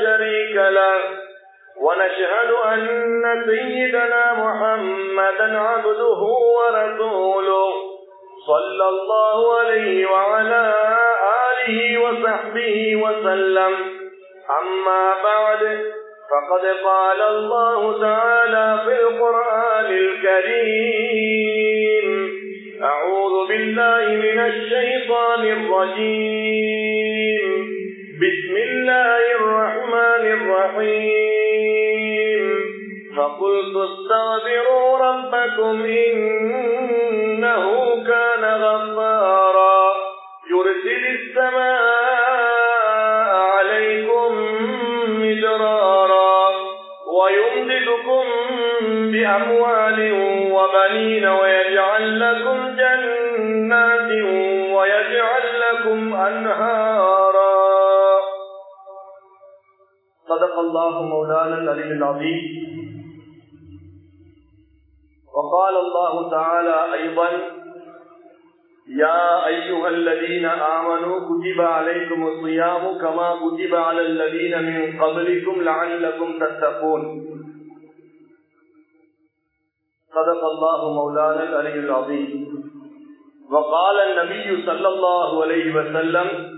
شريك له. ونشهد أن سيدنا محمدا عبده ورسوله. صلى الله عليه وعلى آله وصحبه وسلم. أما بعد فقد قال الله تعالى في القرآن الكريم أعوذ بالله من الشيطان الرجيم. الله الرحمن الرحيم. فقلت استغفروا ربكم إنه كان غفارا. يرسل السماء عليكم مدرارا. ويمددكم بأموال وبنين ويجعل لكم جنات ويجعل لكم أنهارا. صدق الله مولانا العلي العظيم. وقال الله تعالى أيضا يا أيها الذين آمنوا كتب عليكم الصيام كما كتب على الذين من قبلكم لعلكم تتقون. صدق الله مولانا العلي العظيم. وقال النبي صلى الله عليه وسلم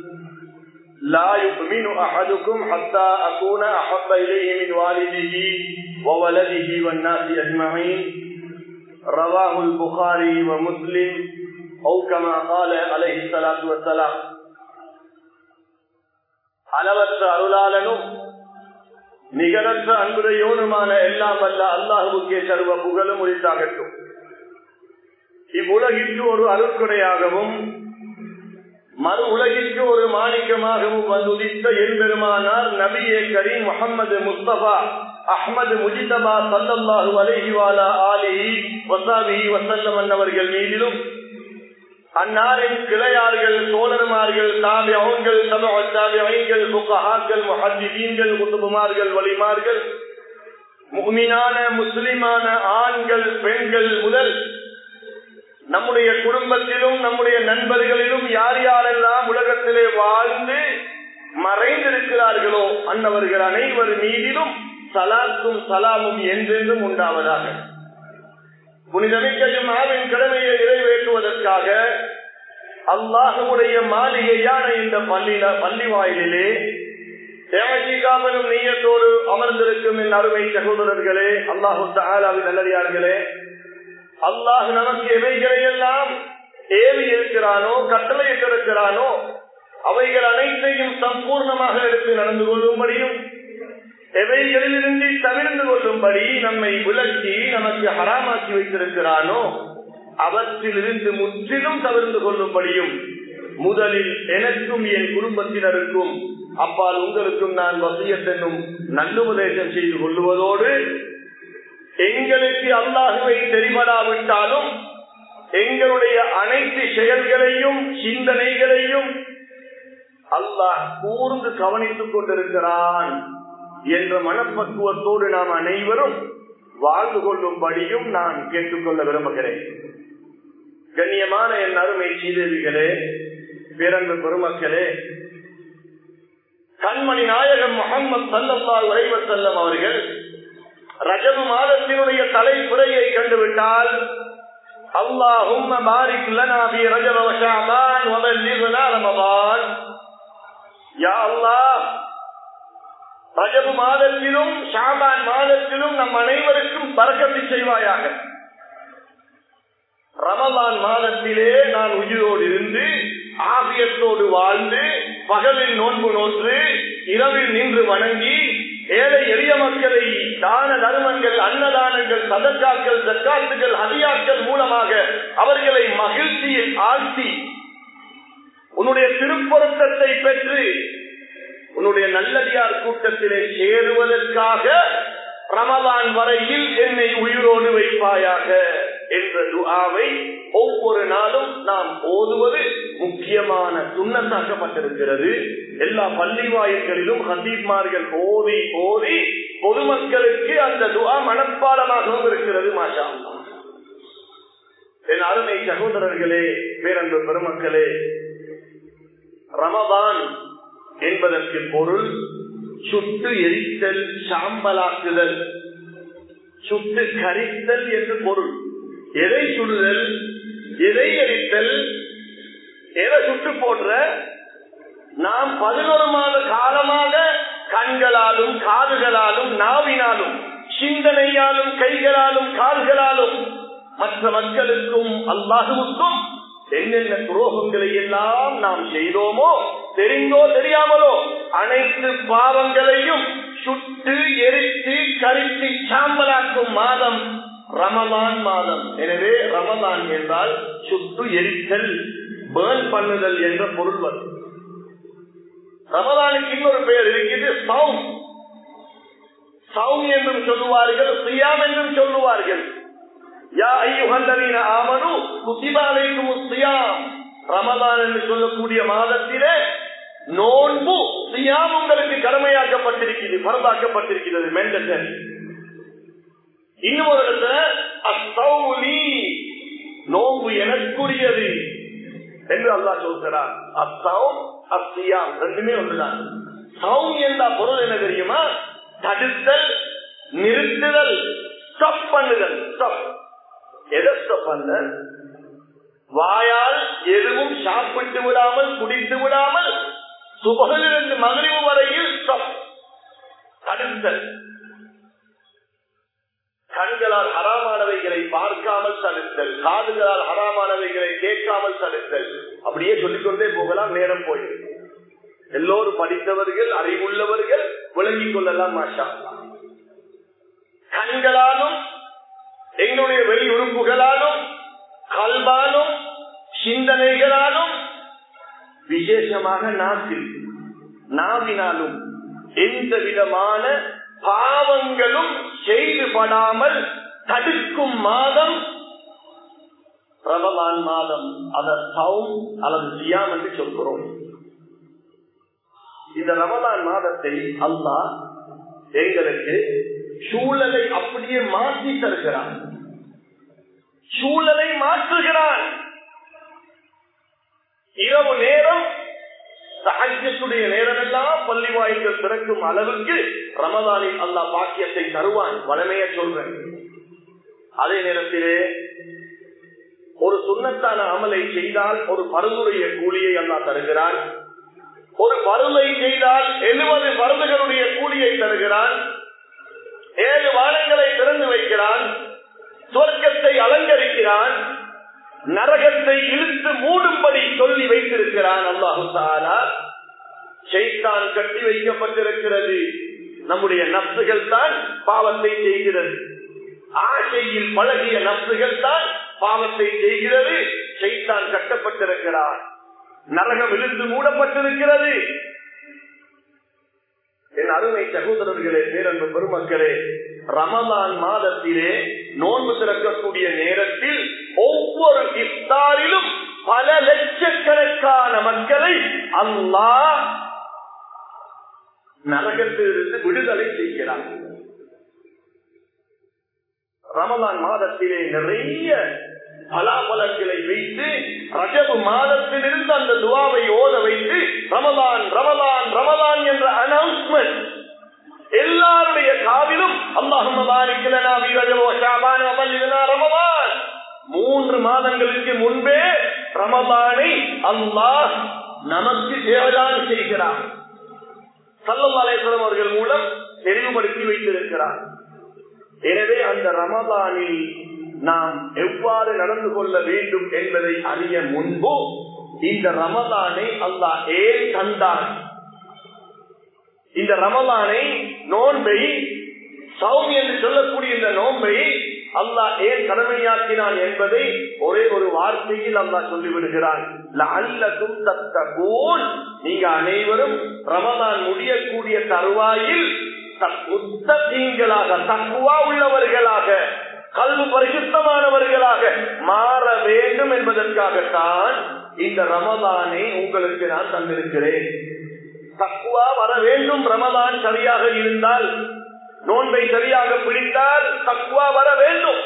لا يؤمن أحدكم حتى أكون أحب إليه من والده وولده والناس أجمعين رواه البخاري ومسلم أو كما قال عليه الصلاة والسلام அளவற்ற அருளாளனும் நிகரற்ற அன்புடையோனுமான எல்லாம் வல்ல அல்லாஹுக்கே சர்வ புகழும் உரித்தாகட்டும் இவ்வுலகிற்கு ஒரு அருட்குறையாகவும் மறு உலகிற்கு ஒரு மாணிக்கமாகவும் வந்துதித்த எம்பெருமானார் நபியே கரீம் முகமது முஸ்தபா அஹ்மது முஜிதபா சல்லல்லாஹு அலஹிவாலா ஆலிஹி வசாபி வசல்லம் அன்னவர்கள் மீதிலும் அன்னாரின் கிளையார்கள் தோழர்மார்கள் தாபியங்கள் தாபியங்கள் முகஹாக்கள் முஹத்திதீன்கள் குத்துபுமார்கள் வலிமார்கள் முக்மினான முஸ்லிமான ஆண்கள் பெண்கள் முதல் நம்முடைய குடும்பத்திலும் நம்முடைய நண்பர்களிலும் யார் யாரெல்லாம் உலகத்திலே வாழ்ந்து மறைந்திருக்கிறார்களோ அன்னவர்கள் அனைவர் மீதிலும் சலாத்தும் சலாமும் என்றென்றும் உண்டாவதாக. புனிதமிக்க ஜும்மாவின் கடமையை நிறைவேற்றுவதற்காக அல்லாஹுடைய மாளிகையான இந்த பள்ளியில பள்ளி வாயிலே தேவஜிகாவனும் நீயத்தோடு அமர்ந்திருக்கும் என் அருமை சகோதரர்களே அல்லாஹு தாலாவின் நல்லடியார்களே அல்லாஹ் நமக்கு எவைகளை எல்லாம் ஏவி இருக்கிறானோ கட்டளை இருக்கிறானோ அவைகள் அனைத்தையும் சம்பூர்ணமாக எடுத்து நடந்து கொள்ளும்படியும் எவைகளிலிருந்து தவிர்ந்து கொள்ளும்படி நம்மை விளக்கி நமக்கு ஹராமாக்கி வைத்திருக்கிறானோ அவற்றிலிருந்து முற்றிலும் தவிர்ந்து கொள்ளும்படியும் முதலில் எனக்கும் என் குடும்பத்தினருக்கும் அப்பால் உங்களுக்கும் நான் வசியத்தென்னும் நல்லுபதேசம் செய்து கொள்ளுவதோடு எங்களுக்கு அல்லாஹுவை தெரிவடாவிட்டாலும் எங்களுடைய அனைத்து செயல்களையும் சிந்தனைகளையும் அல்லாஹ் கூர்ந்து கவனித்துக் கொண்டிருக்கிறான் என்ற மனப்பக்குவத்தோடு நாம் அனைவரும் வாழ்ந்து கொள்ளும்படியும் நான் கேட்டுக்கொள்ள விரும்புகிறேன். கண்ணியமான என் அருமை சீதேவிகளே பிறந்த பெருமக்களே கண்மணி நாயகம் முகமது சல்லல்லா உரைவர் செல்லம் அவர்கள் ரஜபு மாதத்தினுடைய தலைப்புறையை கண்டுவிட்டால் அல்லாஹும் பாரிக் லனா பி ரஜப ஷஅபான் வ பல்லிக்னா ரமதான். யா அல்லாஹ் ரஜபு மாதத்திலும் ஷாபான் மாதத்திலும் நம் அனைவருக்கும் பறக்கத்தை செய்வாயாக. ரமலான் மாதத்திலே நான் உயிரோடு இருந்து ஆபியத்தோடு வாழ்ந்து பகலில் நோன்பு நோற்று இரவில் நின்று வணங்கி ஏழை எளிய மக்களை தான தர்மங்கள் அன்னதானங்கள் சதற்காக்கள் தற்காத்துகள் ஹதியாக்கள் மூலமாக அவர்களை மகிழ்ச்சியில் ஆழ்த்தி உன்னுடைய திருப்பொருத்தத்தை பெற்று உன்னுடைய நல்லடியார் கூட்டத்திலே சேருவதற்காக ரமலான் வரையில் என்னை உயிரோடு வைப்பாயாக. என்ற துஆவை ஒவ்வொரு நாளும் நாம் ஓதுவது முக்கியமான சுண்ணத்தாக்கப்பட்டிருக்கிறது. எல்லா பள்ளி வாயில்களிலும் ஹசீப்மார்கள் ஓதி ஓதி பொதுமக்களுக்கு அந்த துஆ மனப்பாடமாகவும் இருக்கிறது மாஷா என் அருமை சகோதரர்களே பேரன்பு பெருமக்களே ரமபான் என்பதற்கு பொருள் சுட்டு எரித்தல் சாம்பலாக்குதல். சுட்டு கரித்தல் என்று பொருள். எதை சுடுதல் எதை எரித்தல் எதை சுட்டு போடுற? நாம் பதினோரு மாத காலமாக கண்களாலும் காதுகளாலும் நாவினாலும் சிந்தனையாலும் கைகளாலும் கால்களாலும் மற்ற மக்களுக்கும் அல்லாஹுவுக்கும் என்னென்ன துரோகங்களை எல்லாம் நாம் செய்தோமோ தெரிந்தோ தெரியாமலோ அனைத்து பாவங்களையும் சுட்டு எரித்து கரித்து சாம்பலாக்கும் மாதம் ரமதான் மாதம். எனவே ரமதான் என்றால் சுட்டு எரித்தல் பேர்ன் பண்ணுதல் என்ற பொருள் வரும். ரமதானுக்கு இன்னொரு பெயர் இருக்கிறது சவுன் சவுன் என்றும் சொல்லுவார்கள் சுயாம் என்றும் சொல்லுவார்கள். யா ஐயுகந்தவீன ஆமனு குசிபாலைக்கும் சியாம். ரமதான் என்று சொல்லக்கூடிய மாதத்திலே நோன்பு சுயாம் உங்களுக்கு கடமையாக்கப்பட்டிருக்கிறது பரதாக்கப்பட்டிருக்கிறது மெண்டல் இன்னும் ஒரு இடத்துல அசௌலி எனக்குரியது என்று அல்லா சொல்கிறார் அசௌம் அஸ்தியாம் ரெண்டுமே ஒன்றுதான். சௌம் என்ற பொருள் என்ன தெரியுமா? தடுத்தல் நிறுத்துதல் ஸ்டப் பண்ணுதல். ஸ்டப். எதை ஸ்டப் பண்ண? வாயால் எதுவும் சாப்பிட்டு விடாமல் குடித்து விடாமல் சுபகிலிருந்து மகிழ்வு வரையில் ஸ்டப். தடுத்தல். கண்களால் ஹராமானவைகளை பார்க்காமல் தடுத்தல் காதுகளால் ஹராமானவைகளை கேட்காமல் தடுத்தல். அப்படியே சொல்லிக்கொண்டே போகலாம் நேரம் போயிடும். எல்லோரும் படித்தவர்கள் அறிவுள்ளவர்கள் விளங்கிக் கொள்ளலாம் மாஷா கண்களாலும் எங்களுடைய வெளி உறுப்புகளாலும் கல்வாலும் சிந்தனைகளாலும் விசேஷமாக நாட்டில் நாவினாலும் எந்த விதமான பாவங்களும் செய்துபடாமல் தடுக்கும் மாதம் ரமலான் மாதம். அதை சவுன் அல்லது சியாம் என்று சொல்கிறோம். இந்த ரமலான் மாதத்தை அல்லாஹ் எங்களுக்கு சூழலை அப்படியே மாற்றி தருகிறான். சூழலை மாற்றுகிறான். இரவு நேரம் சஹஜத்துடைய நேரம் எல்லாம் பள்ளி வாயில்கள் திறக்கும் அளவுக்கு ரமதானில் அல்லா பாக்கியத்தை தருவான். வளமைய சொல்றேன். அதே நேரத்திலே ஒரு சுண்ணத்தான அமலை செய்தால் ஒரு மருந்துடைய கூலியை அல்லா தருகிறான். ஒரு மருந்தை செய்தால் எழுபது மருந்துகளுடைய கூலியை தருகிறான். ஏழு வானங்களை திறந்து வைக்கிறான். சுவர்க்கத்தை அலங்கரிக்கிறான். நரகத்தை இழுத்து மூடும்படி சொல்லி வைத்திருக்கிறான் அல்லாஹு தாலா செய்தான் கட்டி வைக்கப்பட்டிருக்கிறது. நம்முடைய நப்சுகள் தான் பாவத்தை செய்கிறது. ஆசையில் பழகிய நப்சுகள் தான் பாவத்தை செய்கிறது. செய்தான் கட்டப்பட்டிருக்கிறார் நரகம் இழுத்து மூடப்பட்டிருக்கிறது. என் அருமை சகோதரர்களே பேரன்பு பெருமக்களே ரமலான் மாதத்திலே நோன்பு திறக்கக்கூடிய நேரத்தில் ஒவ்வொரு இஃப்தாரிலும் பல லட்சக்கணக்கான மக்களை அல்லா நரகத்திலிருந்து விடுதலை செய்கிறார் ரமலான் மாதத்திலே நிறைய பலாபலங்களை வைத்து ரஜபு மாதத்திலிருந்து அந்த துவாவை ஓத வைத்து ரமலான் ரமலான் ரமலான் என்ற அனௌன்ஸ்மெண்ட் எல்லாருடைய காவிலும் அல்லாஹும் மூன்று மாதங்களுக்கு முன்பே ரமபானை அல்லாஹ் நமக்கு தேவதான் செய்கிறார் சல்லல்லாலேஸ்வரம் அவர்கள் மூலம் தெளிவுபடுத்தி வைத்திருக்கிறார். எனவே அந்த ரமபானில் நாம் எவ்வாறு நடந்து கொள்ள வேண்டும் என்பதை அறிய முன்பு இந்த ரமதானை அல்லாஹ் ஏன் தந்தான்? இந்த ரமலானை நோன்பை சௌமி என்று சொல்லக்கூடிய இந்த நோன்பை அல்லாஹ் ஏன் கடமையாக்கினான் என்பதை ஒரே ஒரு வார்த்தையில் அல்லாஹ் சொல்லிவிடுகிறான். நீங்க அனைவரும் ரமதான் முடியக்கூடிய தருவாயில் முத்தீங்களாக தக்குவா உள்ளவர்களாக கல்வி பரிசுத்தமானவர்களாக மாற வேண்டும் என்பதற்காகத்தான் இந்த ரமதானை உங்களுக்கு நான் தந்திருக்கிறேன். தக்குவா வர வேண்டும் ரமதான் சரியாக இருந்தால் நோன்பை சரியாக பிடித்தால் தக்குவா வர வேண்டும்.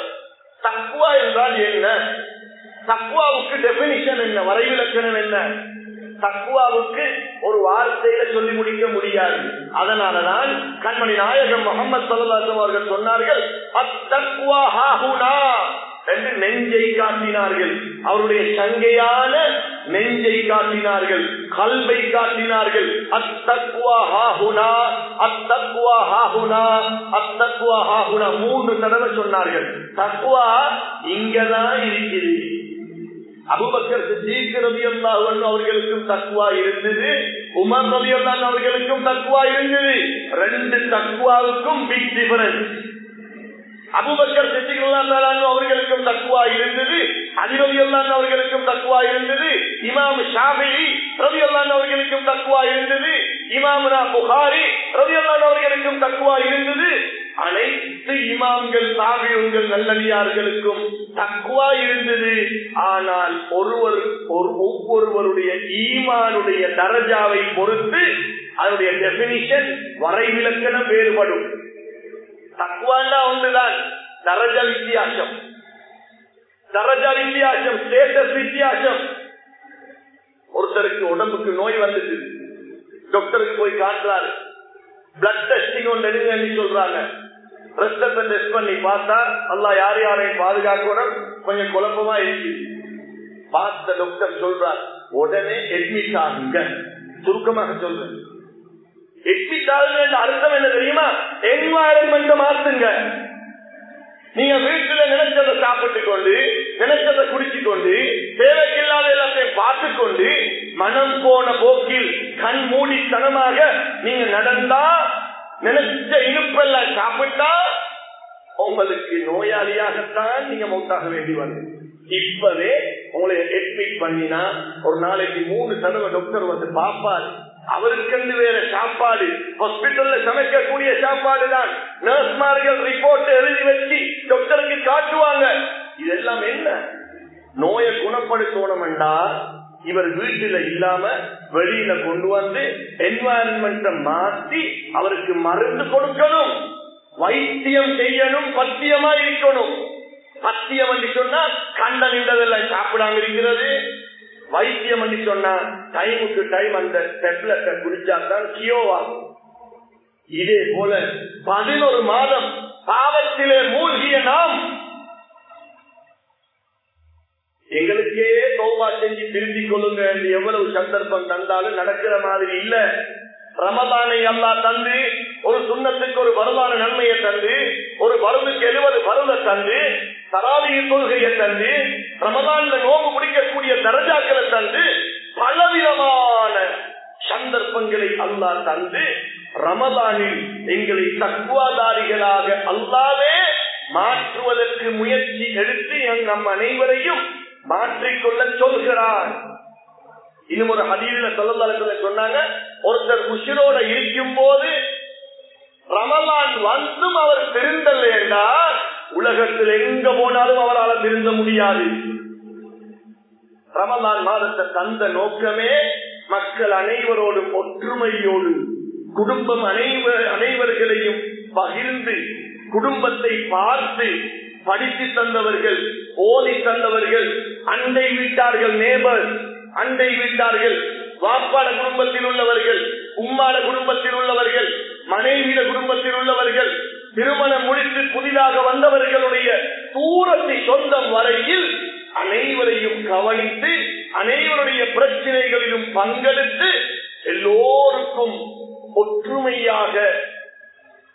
தக்குவா என்றால் என்ன? தக்குவாவுக்கு டெபினிஷன் என்ன? வரைவிலக்கணம் என்ன? தக்குவாவுக்கு ஒரு வார்த்தையில சொல்லி முடிக்க முடியாது. அதனாலதான் கண்மணி நாயகம் முகமது சல்லாசம் அவர்கள் சொன்னார்கள் அத்தக்குவா என்று நெஞ்சை காட்டினார்கள். அவருடைய சங்கையான நெஞ்சை காட்டினார்கள். கல்வை காட்டினார்கள். அத்தக்குவா ஹாஹுனா அத்தக்குவா ஹாஹுனா அத்தக்குவா ஹாஹுனா மூன்று தடவை சொன்னார்கள். தக்குவா இங்கதான் இருக்குது அபுபக்கர் சித்திக் ரவி அல்லாஹன் அவர்களுக்கும் தக்குவா இருந்தது. உமர் ரவி அல்லான் அவர்களுக்கும் தக்குவா இருந்தது. ரெண்டு தக்குவாவுக்கும் big difference Abu Bakr Siddiq அவர்களுக்கும் தக்குவா இருந்தது. அதிரவி அல்லான் அவர்களுக்கும் தக்குவா இருந்தது. இமாம் ஷாஃபி ரவி அல்லான் அவர்களுக்கும் தக்குவா இருந்தது. இமாமுனா புகாரி ரவி அல்லான் அவர்களுக்கும் தக்குவா இருந்தது. அனைத்து இமாம்கள் தாவியங்கள் நல்லடியார்களுக்கும் தக்குவா இருந்தது. ஆனால் ஒருவர் ஒரு ஒவ்வொருவருடைய ஈமானுடைய தரஜாவை பொறுத்து அதனுடைய டெபினிஷன் வரைவிலக்கணம் வேறுபடும். தக்குவாண்டா ஒன்றுதான் தரஜ வித்தியாசம் தரஜ வித்தியாசம் ஸ்டேட்டஸ் வித்தியாசம் ஒருத்தருக்கு உடம்புக்கு நோய் வந்துச்சு டாக்டருக்கு போய் காட்டுறாரு பிளட் டெஸ்டிங் ஒன்று எடுங்கன்னு சொல்றாங்க ரத்தத்தை டெஸ்ட் பண்ணி பார்த்தா அல்லா யார் யாரையும் பாதுகாக்கணும் கொஞ்சம் குழப்பமா இருக்கு பார்த்த டாக்டர் சொல்றார் உடனே எட்மிட் ஆகுங்க சுருக்கமாக சொல்றேன் எட்மிட் ஆகுங்க அர்த்தம் என்ன தெரியுமா? என்வாயன்மெண்ட் மாத்துங்க. நீங்க வீட்டுல நினைச்சதை சாப்பிட்டு கொண்டு நினைச்சதை குடிச்சு கொண்டு தேவைக்கில்லாத எல்லாத்தையும் பார்த்து கொண்டு மனம் போன போக்கில் கண் மூடித்தனமாக நீங்க நடந்தா நினைச்ச இனிப்பெல்லாம் சாப்பிட்டா உங்களுக்கு நோயாளியாகத்தான் நீங்க மௌத்தாக வேண்டி வந்து இப்பவே உங்களை அட்மிட் பண்ணினா ஒரு நாளைக்கு மூணு தடவை டாக்டர் வந்து பார்ப்பாரு. அவருக்கு வேற சாப்பாடு. ஹாஸ்பிட்டல்ல சமைக்கக்கூடிய சாப்பாடு தான். நர்ஸ்மார்கள் ரிப்போர்ட் எழுதி வச்சு டாக்டருக்கு காட்டுவாங்க. இதெல்லாம் என்ன? நோயை குணப்படுத்தணும்டா இவர் வீட்டுல இல்லாம வெளியில கொண்டு வந்து என்வாயன்மெண்ட மாற்றி அவருக்கு மருந்து கொடுக்கணும். வைத்தியம் செய்யணும் பத்தியமா இருக்கணும். பத்தியம் என்று சொன்னா கண்ட நின்றதெல்லாம் சாப்பிடாம இருக்கிறது. வைத்தியம் பண்ணி சொன்னா டைமுக்கு டைம் அந்த டெப்லெட்டை குடிச்சாதான் கியோவா இதே போல பதினொரு மாதம் பாவத்திலே மூழ்கிய நாம் எங்களுக்கே தௌபா செஞ்சு திருத்திக் கொள்ளுங்க எவ்வளவு சந்தர்ப்பம் தந்தாலும் நடக்கிற மாதிரி இல்லை. ரமதானை அல்லா தந்து ஒரு சுண்ணத்துக்கு ஒரு வருமான நன்மையை தந்து ஒரு வருதுக்கு எழுபது வருதை தந்து தராவியின் கொள்கையை தந்து ரமதான்ல நோம்பு முடிக்கக்கூடிய தரஜாக்களை தந்து பலவிதமான சந்தர்ப்பங்களை அல்லா தந்து ரமதானில் எங்களை தக்குவாதாரிகளாக அல்லாவே மாற்றுவதற்கு முயற்சி எடுத்து நம் அனைவரையும் மாற்றிக்கொள்ள சொல்கிறார். இன்னும் ஒரு ஹதீவில சொல்லல சொன்னாங்க ஒருத்தர் உஷிரோட இருக்கும் போது ரமலான் வந்தும் அவர் திருந்தல் என்றால் உலகத்தில் எங்க போனாலும் அவரால் திருந்த முடியாது. ரமலான் மாதத்தை தந்த நோக்கமே மக்கள் அனைவரோடும் ஒற்றுமையோடு குடும்பம் அனைவர் அனைவர்களையும் பகிர்ந்து குடும்பத்தை பார்த்து படித்து தந்தவர்கள் ஓதி தந்தவர்கள் அண்டை வீட்டார்கள் நேபர் அண்டை வீட்டார்கள் வாப்பாட குடும்பத்தில் உள்ளவர்கள் உம்மாட குடும்பத்தில் உள்ளவர்கள் மனைவியிட குடும்பத்தில் உள்ளவர்கள் திருமணம் முடித்து புதிதாக வந்தவர்களுடைய தூரத்தை சொந்தம் வரையில் அனைவரையும் கவனித்து அனைவருடைய பிரச்சனைகளிலும் பங்கெடுத்து எல்லோருக்கும் ஒற்றுமையாக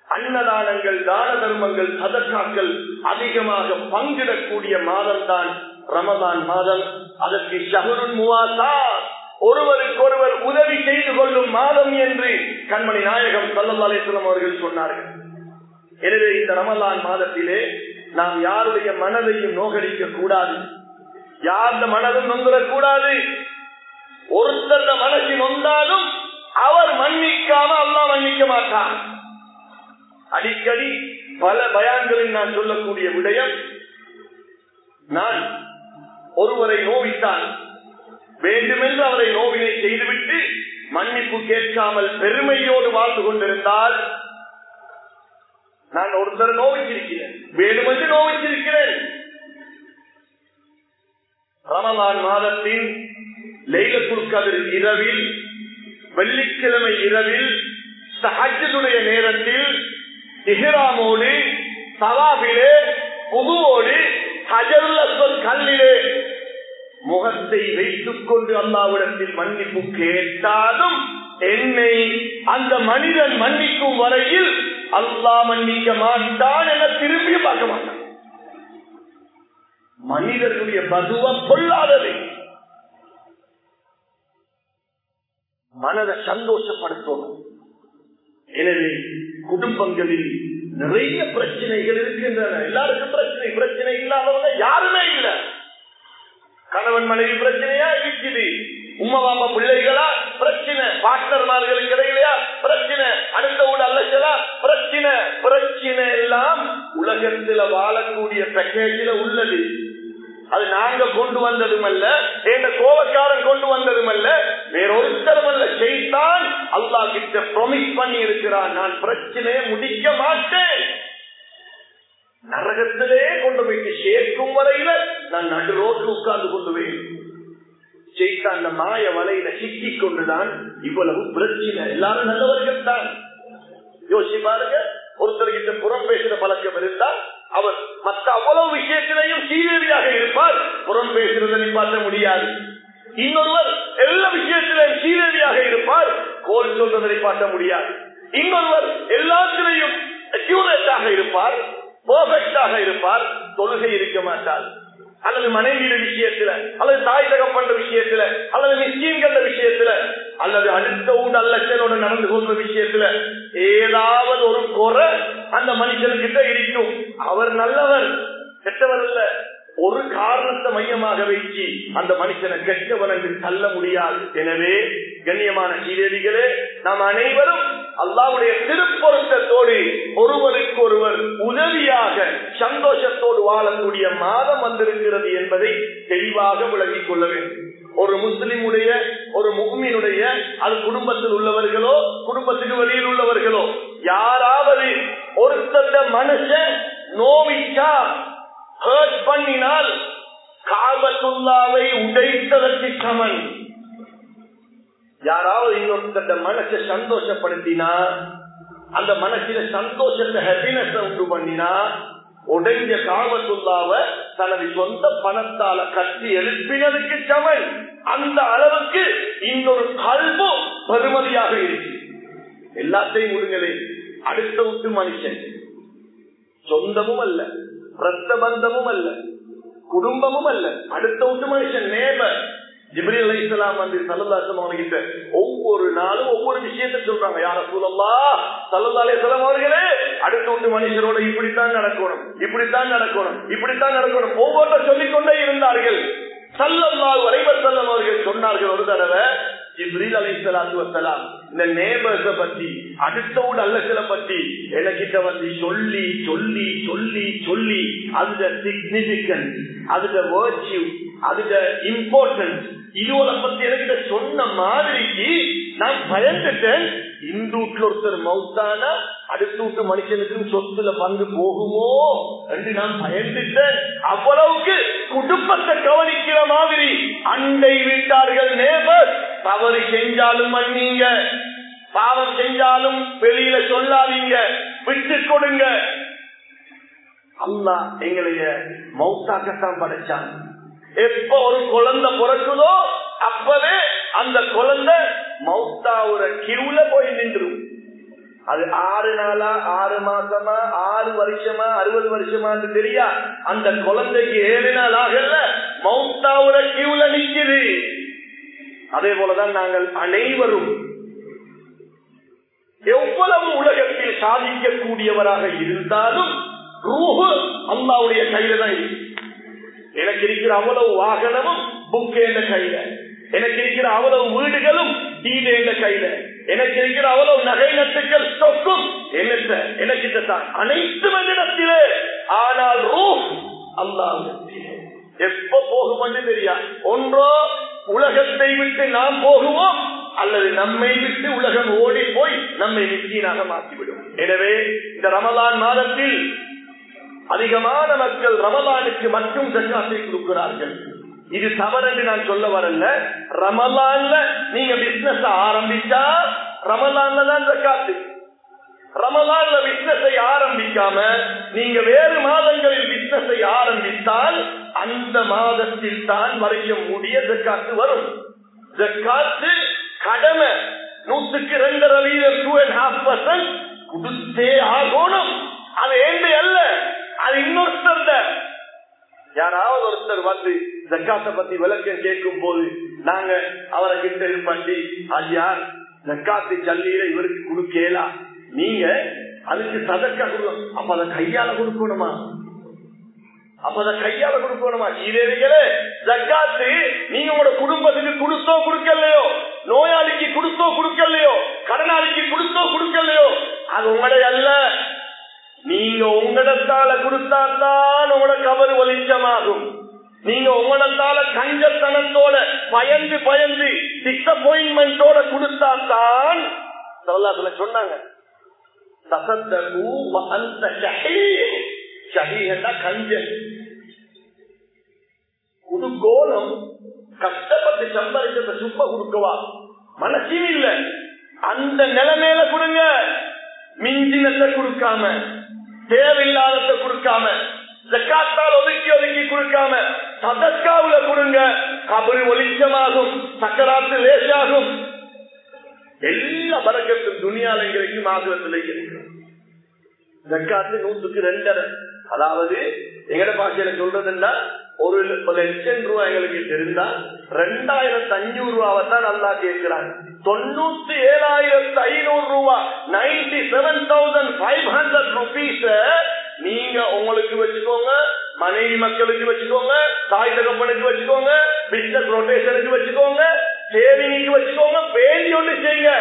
அன்னதானங்கள் தான தர்மங்கள் சதக்காக்கள் அதிகமாக பங்கிடக்கூடிய மாதம் தான் ரமதான் மாதம் அதற்கு ஷஹருன் முவாசா ஒருவருக்கொருவர் உதவி செய்து கொள்ளும் மாதம் என்று கண்மணி நாயகம் சல்லல்லாசலம் அவர்கள் சொன்னார்கள். எனவே இந்த ரமலான் மாதத்திலே நாம் யாருடைய மனதையும் நோகடிக்க கூடாது. யாருடைய மனதும் நொந்துடக்கூடாது ஒருத்தந்த மனசு நொந்தாலும் அவர் மன்னிக்காம அல்லா மன்னிக்க மாட்டார் அடிக்கடி பல பயான்களில் நான் சொல்லக்கூடிய விடயம் நான் ஒருவரை நோவித்தான் வேண்டுமென்று அவரை நோவினை செய்துவிட்டு மன்னிப்பு கேட்காமல் பெருமையோடு வாழ்ந்து கொண்டிருந்தால் நான் ஒருத்தர் நோவிச்சிருக்கிறேன் வேண்டுமென்று நோவிச்சிருக்கிறேன் ரமலான் மாதத்தின் லைலத்துல் கதிர் இரவில் வெள்ளிக்கிழமை இரவில் சஹஜனுடைய நேரத்தில் இஹ்ராமோடு சவாபிலே புதுவோடு ஹஜருல் கல்லிலே முகத்தை வைத்துக் கொண்டு அல்லாவிடத்தில் மன்னிப்பு கேட்டாலும் என்னை அந்த மனிதன் மன்னிக்கும் வரையில் அல்லா மன்னிக்க மாட்டான் என திரும்பி பார்க்க மாட்டான். மனிதர்களுடைய பதுவ பொல்லாதது. மனதை சந்தோஷப்படுத்தும். எனவே குடும்பங்களில் நிறைய பிரச்சனைகள் இருக்கின்றன. எல்லாருக்கும் பிரச்சனை. பிரச்சனை இல்லாதவங்க யாருமே இல்லை. கணவன் மனைவி பிரச்சனையா இருக்குது. உமா பாப்பா பிள்ளைகளா? பிரச்சனை. பார்ட்னர்மார்களுக்கு இடையிலையா? பிரச்சனை. அடுத்த ஊட அல்லச்சலா? பிரச்சனை. பிரச்சனை எல்லாம் உலகத்துல வாழக்கூடிய பேக்கேஜில உள்ளது. அது நாங்க கொண்டு வந்ததும் அல்ல எங்க கோபக்காரன் கொண்டு வந்ததும் அல்ல வேறொருத்தரும் செய்தான் அல்லா கிட்ட ப்ரொமிஸ் பண்ணி இருக்கிறான் நான் பிரச்சனையை முடிக்க மாட்டேன். நரகத்திலே கொண்டு போயிட்டு சேர்க்கும் வரையில நான் நடு ரோட்டில் உட்கார்ந்து கொண்டு போய் செய்த அந்த மாய வலையில சிக்கி கொண்டுதான் இவ்வளவு பிரச்சனை. எல்லாரும் நல்லவர்கள் தான். யோசி பாருங்க. ஒருத்தர் கிட்ட புறம் பேசுற பழக்கம் இருந்தால் அவர் மற்ற அவ்வளவு விஷயத்திலையும் சீரியரியாக இருப்பார். புறம் பேசுறதை நிப்பாட்ட முடியாது. இன்னொருவர் எல்லா விஷயத்திலும் சீரடியாக இருப்பார். கோல் சொல்றதை பார்க்க முடியாது. இன்னொருவர் எல்லாத்திலையும் அக்யூரேட்டாக இருப்பார் பர்ஃபெக்டாக இருப்பார் தொழுகை இருக்க மாட்டார். அல்லது மனைவியின் விஷயத்துல அல்லது தாய் தகப்பன்ற விஷயத்துல அல்லது மிஸ்கீன்கள விஷயத்துல அல்லது அடுத்த ஊடு அல்லச்சனோட நடந்து கொள்ற விஷயத்துல ஏதாவது ஒரு குறை அந்த மனுஷனுக்கிட்ட இருக்கும். அவர் நல்லவர் கெட்டவர் அல்ல. ஒரு காரணத்தை மையமாக வைத்து அந்த மனுஷனை கெட்டவன் தள்ள முடியாது. எனவே கண்ணியமான சீரடிகளே நாம் அனைவரும் அல்லாவுடைய திருப்பொருத்தத்தோடு ஒருவருக்கு ஒருவர் உதவியாக சந்தோஷத்தோடு வாழக்கூடிய மாதம் வந்திருக்கிறது என்பதை தெளிவாக விளங்கிக் கொள்ள வேண்டும். ஒரு முஸ்லிமுடைய ஒரு முகமினுடைய அது குடும்பத்தில் உள்ளவர்களோ குடும்பத்துக்கு வெளியில் உள்ளவர்களோ யாராவது ஒருத்தந்த மனுஷன் நோவிச்சா ஹர்ட் பண்ணினால் காபத்துல்லாவை உடைத்ததற்கு சமன். யாராவது இன்னொருத்த மனசை சந்தோஷப்படுத்தினா அந்த மனசில சந்தோஷத்தை ஹெப்பினஸ் உண்டு பண்ணினா உடைஞ்ச காபத்துள்ளாவ தனது சொந்த பணத்தால கட்டி எழுப்பினதுக்கு சமன். அந்த அளவுக்கு இன்னொரு கல்வம் பெருமதியாக இருக்கு. எல்லாத்தையும் விடுங்களே அடுத்த விட்டு மனுஷன். சொந்தமும் அல்ல. ரத்த பந்தமும் அல்ல குடும்பமும் அல்ல அடுத்த விட்டு மனுஷன் நேபர் ஜிப்ரி அலி இஸ்லாம் வந்து சல்லல்லாசம் அவர்கிட்ட ஒவ்வொரு நாளும் ஒவ்வொரு விஷயத்த சொல்றாங்க யார சூழல்லா சல்லல்லா அலிஸ்லாம் அவர்களே அடுத்த விட்டு மனுஷரோட இப்படித்தான் நடக்கணும் இப்படித்தான் நடக்கணும் இப்படித்தான் நடக்கணும் ஒவ்வொருத்த சொல்லிக்கொண்டே இருந்தார்கள் சல்லல்லா வரைவர் செல்லம் அவர்கள் சொன்னார்கள் ஒரு தடவை ஜிப்ரீல் அலி சலாத்து வசலாம் இந்த நேபர்ஸை பத்தி அடுத்தவுடு அல்லக்களை பத்தி எனக்கிட்ட வந்து சொல்லி சொல்லி சொல்லி சொல்லி அதுட சிக்னிபிகன்ஸ் அதுட வேர்ச்சியூ அதுட இம்பார்ட்டன்ஸ் இதுவரை பத்தி எனக்கு சொன்ன மாதிரிக்கு நான் பயந்துட்டேன். இந்து வீட்டுல ஒருத்தர் மவுத்தானா அடுத்த வீட்டு மனுஷனுக்கு சொத்துல பங்கு போகுமோ என்று நான் பயந்துட்டேன். அவ்வளவுக்கு குடும்பத்தை கவனிக்கிற மாதிரி அண்டை வீட்டார்கள் நேபர் தவறு செஞ்சாலும் மன்னிங்க. பாவம் செஞ்சாலும் வெளியில சொல்லாதீங்க விட்டு கொடுங்க. அல்லா எங்களைய மௌத்தாக்கத்தான் படைச்சான். எப்ப ஒரு குழந்தை பிறக்குதோ அப்பவே அந்த குழந்தை மௌத்தாவுற கிருவுல போய் நின்றுடும். அது ஆறு நாளா ஆறு மாசமா ஆறு வருஷமா அறுபது வருஷமான்னு தெரியா? அந்த குழந்தைக்கு ஏழு நாள் ஆகல மௌத்தாவுற கியூல நிக்குது. அதே போலதான் நாங்கள் அனைவரும் எவ்வளவு உலகத்தில் சாதிக்கக்கூடியவராக இருந்தாலும் ரூஹு அல்லாவுடைய கையில தான் இருக்கு. எனக்கு இருக்கிற அவ்வளவு வாகனமும் புக் என்ற கையில. எனக்கு இருக்கிற அவ்வளவு வீடுகளும் டீல் என்ற கையில. எனக்கு இருக்கிற அவ்வளவு நகை நட்டுகள் சொக்கும் என்னத்த? எனக்கு அனைத்து மனிதத்திலே ஆனால் ரூஹ் அல்லாஹ் எப்ப போகும் என்று தெரியாது ஒன்றோ உலகத்தை விட்டு நாம் போகுவோம் அல்லது நம்மை விட்டு உலகம் ஓடி போய் நம்மை மிஸ்கீனாக மாற்றிவிடும். எனவே இந்த ரமலான் மாதத்தில் அதிகமான மக்கள் ரமலானுக்கு மட்டும் ஜக்காத்தை கொடுக்கிறார்கள். இது தவறு என்று நான் சொல்ல வரல. ரமலான்ல நீங்க பிசினஸ் ஆரம்பிச்சா ரமலான்ல தான் ஜக்காத்து. ரமலான்ல பிசினஸை ஆரம்பிக்காம நீங்க வேறு மாதங்களில் பிசினஸை ஆரம்பித்தால் அந்த மாதத்தில் தான் வரைய முடிய ஜக்காத்து வரும். ஜக்காத்து கடமை. நூத்துக்கு ரெண்டரை வீதம் டூ அண்ட் ஹாஃப் பர்சன்ட் கொடுத்தே ஆகணும். அது ஏண்டு அல்ல அது இன்னொருத்தர் யாராவது ஒருத்தர் வந்து ஜக்காத்தை பத்தி விளக்கம் கேட்கும் போது நாங்க அவரை கிட்ட பண்ணி ஐயா ஜக்காத்து ஜல்லியில இவருக்கு கொடுக்கலாம் நீங்க அதுக்கு சதக்கா கொடுக்கணும் அப்ப அதை கையால கொடுக்கணுமா? அப்ப அதை கையால கொடுக்கணுமா? இதே ஜக்காத்து நீங்க உங்களோட குடும்பத்துக்கு கொடுத்தோ கொடுக்கலையோ? நோயாளிக்கு கொடுத்தோ கொடுக்கலையோ கடனாளிக்கு கொடுத்தோ கொடுக்கலையோ அது உங்களை அல்ல. நீங்க உங்களிடத்தால கொடுத்தாத்தான் உங்களோட கவர் வெளிச்சமாகும் நீங்க உங்களத்தால கஞ்சத்தனத்தோட பயந்து பயந்து டிசப்பாயின்மெண்டோட கொடுத்தாத்தான் சொன்னாங்க. கஞ்சன். குடுகோலம் கஷ்டப்பட்டு சம்பாதிச்சத சுப்ப கொடுக்கவா? மனசில் இல்ல. அந்த நிலைமையில கொடுங்க. மிஞ்சினத்தை கொடுக்காம தேவையில்லாதத கொடுக்காம ஜக்காத்தால் ஒதுக்கி ஒதுக்கி கொடுக்காம சதக்காவுல கொடுங்க. கபரு ஒளிச்சமாகும் சக்கராத்து லேசாகும். எல்லா பறக்கத்தும் துணியால கிடைக்கும் ஆகிரத்தில் இருக்கு. ஜக்காத்து நூற்றுக்கு ரெண்டரை. அதாவது எங்கட பாஷையில சொல்றதுன்னா ஒரு லட்சம் ரூபாய் எங்களுக்கு தெரிந்தா ரெண்டாயிரத்தி அஞ்சூறு ரூபாவை தான் நல்லா கேட்கிறாங்க தொண்ணூத்தி ஏழாயிரத்தி ஐநூறு ரூபாய் ninety seven thousand five hundred rupees நீங்க உங்களுக்கு வச்சுக்கோங்க மனைவி மக்களுக்கு வச்சுக்கோங்க தாய் தகப்பனுக்கு வச்சுக்கோங்க பிசினஸ் ரொட்டேஷனுக்கு வச்சுக்கோங்க சேவிங்க்கு வச்சுக்கோங்க பேசி ஒன்று செய்யுங்க.